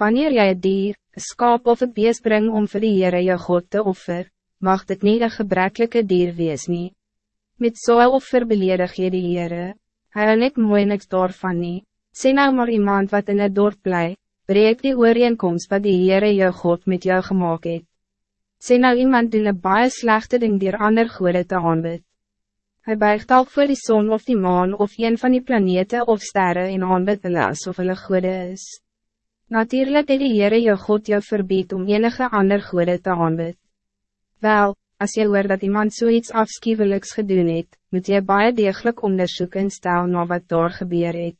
Wanneer jij het dier, een skaap of een beest bring om vir die Heere jou God te offer, mag dit niet een gebrekkelijke dier wees nie. Met zo'n offer beledig je die Heere, hy hou net mooi niks daarvan nie. Sê nou maar iemand wat in het dorp bly, breek die ooreenkomst wat die Heere jou God met jou gemaakt het. Sê nou iemand doen een baie slechte ding dier ander goede te aanbid. Hij buigt al voor die zon of die maan of een van die planeten of sterren in aanbid hulle asof hulle goede is. Natuurlijk het die Heere jou God jou verbied om enige ander goede te aanbid. Wel, als je hoort dat iemand zoiets so afschuwelijks gedoen het, moet je baie degelijk onderzoek en stel na wat daar gebeur het.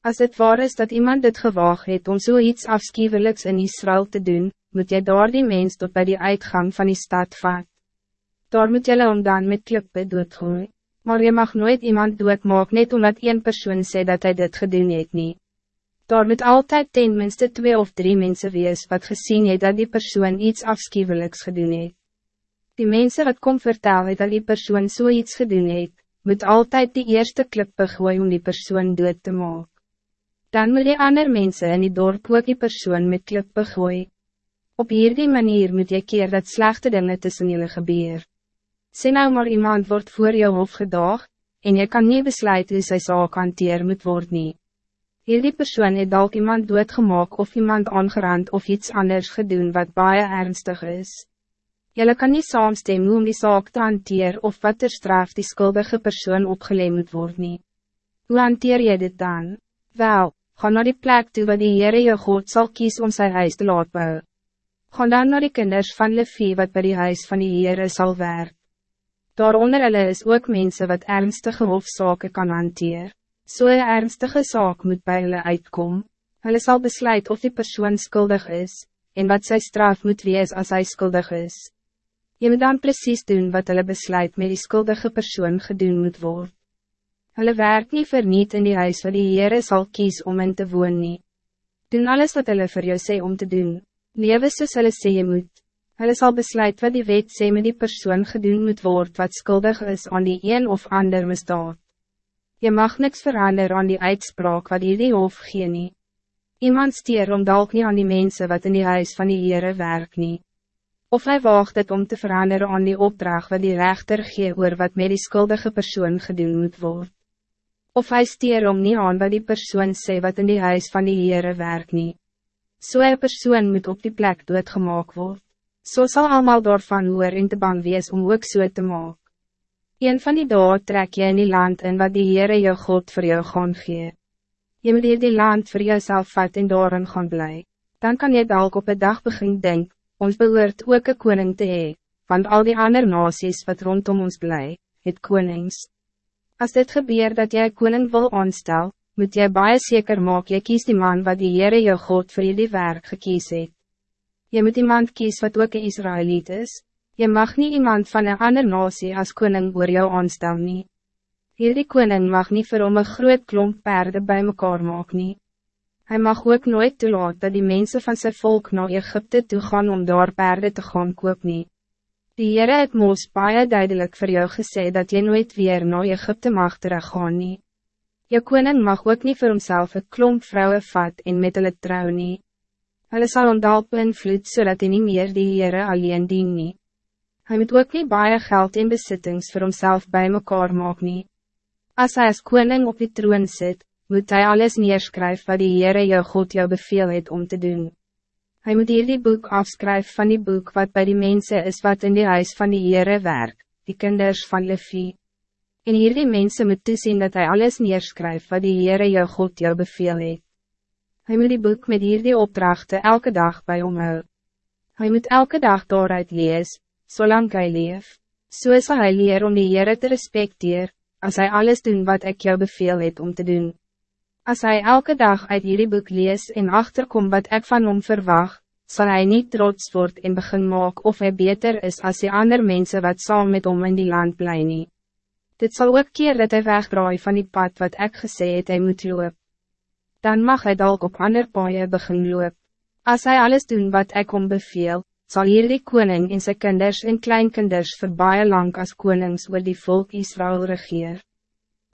Als het waar is dat iemand het gewaag het om zoiets so afschuwelijks in Israël te doen, moet je daar die mens tot bij die uitgang van die stad vaat. Daar moet jylle om dan met klippe doodgooi. Maar je mag nooit iemand doodmaak net omdat een persoon sê dat hij dit gedoen het nie. Daar moet altijd ten minste twee of drie mensen wees wat gezien het dat die persoon iets afschuwelijks gedoen het. Die mensen wat kom vertel het dat die persoon so gedoen het, moet altijd die eerste klippe gooi om die persoon dood te maken. Dan moet die ander mensen in die dorp ook die persoon met klippe gooi. Op hierdie manier moet je keer dat slechte dingen tussen jullie gebeur. Sê nou maar iemand wordt voor jou hof gedaag, en je kan niet besluiten hoe sy saak hanteer moet word nie. Hierdie persoon het dalk iemand doodgemaak of iemand aangerand of iets anders gedoen wat baie ernstig is. Jelle kan niet saamstem hoe om die saak te hanteer of wat er straf die skuldige persoon opgeleid moet word nie. Hoe hanteer je dit dan? Wel, ga naar die plek toe wat die Heere jou God zal kies om zijn huis te laat bou. Ga dan naar die kinders van Levi wat bij die huis van die Heere zal werken. Daaronder hulle is ook mensen wat ernstige hofzaken kan hanteer. Zo'n so ernstige zaak moet bij hulle uitkom. Hulle zal besluit of die persoon schuldig is, en wat zij straf moet wees als hij schuldig is. Je moet dan precies doen wat hulle besluit met die schuldige persoon gedoen moet worden. Hulle werk niet verniet in die huis wat die Heere sal kies om in te woon nie. Doen alles wat hulle voor jou sê om te doen. Lewe soos hulle sê je moet. Hulle zal besluit wat die wet sê met die persoon gedoen moet worden wat schuldig is aan die een of ander misdaad. Je mag niks veranderen aan die uitspraak wat die hof gee nie. Iemand stier om dalk nie aan die mensen wat in die huis van die Heere werk nie. Of hij waagt het om te veranderen aan die opdracht wat die rechter gee oor wat met die schuldige persoon gedoen moet worden. Of hij stier om niet aan wat die persoon sê wat in die huis van die Heere werk nie. So een persoon moet op die plek doodgemaak word. So zal allemaal daarvan hoor en te bang wees om ook so te maak. Een van die daad trek je in die land in wat die Heere jou God voor jou gaan gee. Je moet hier die land voor jezelf vat en daarin gaan bly. Dan kan je dalk op een dag begin denk, ons behoort ook een koning te hee, want al die andere nasies wat rondom ons bly, het konings. Als dit gebeurt dat jij koning wil aanstel, moet jy baie zeker maak jy kies die man wat die Heere jou God voor jullie werk gekies het. Je moet iemand kies wat ook een Israëliet is. Je mag niet iemand van een ander nasie als koning oor jou aanstel nie. Hierdie koning mag niet vir hom een groot klomp paarden bij mekaar maak nie. Hij mag ook nooit toelaat dat die mensen van zijn volk naar Egypte toe gaan om daar paarden te gaan koop nie. Die Heere het moos baie duidelijk voor jou gesê dat je nooit weer naar Egypte mag teruggaan nie. Je koning mag ook niet voor homself een klomp vrouwen vat en met hulle trouw nie. Hulle sal ontdalp beïnvloed zodat hij niet meer die Heere alleen dien nie. Hy moet ook niet baie geld en besittings voor homself bij mekaar maak nie. As hy as koning op die troon zit, moet hij alles neerskryf wat die Heere jou God jou beveel het om te doen. Hij moet hier die boek afskryf van die boek wat bij die mensen is wat in die huis van die Heere werk, die kinders van Levi. En hier die mensen moet toesien dat hij alles neerskryf wat die Heere jou God jou beveel het. Hij moet die boek met hier die opdrachten elke dag bij hom hou. Hy moet elke dag daaruit lees, zolang hij leef. So is hy leer om die Heere te respecteer, als hij alles doen wat ik jou beveel het om te doen. Als hij elke dag uit hierdie boek lees en achterkom wat ik van hom verwacht, zal hij niet trots worden en begin maak of hij beter is als die andere mensen wat saam met hom in die land blij nie. Dit zal ook keer dat hij wegdraai van die pad wat ik gesê het hy moet loop dan mag hij dalk op ander paaie begin loop. As hy alles doen wat ik om beveel, zal hier die koning en sy kinders en kleinkinders vir baie lang as konings oor die volk Israël regeer.